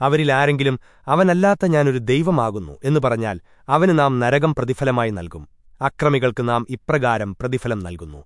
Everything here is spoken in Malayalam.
അവരിലാരെങ്കിലും അവനല്ലാത്ത ഞാനൊരു ദൈവമാകുന്നു എന്ന് പറഞ്ഞാൽ അവന് നാം നരകം പ്രതിഫലമായി നൽകും. അക്രമികൾക്ക് നാം ഇപ്രകാരം പ്രതിഫലം നൽകുന്നു.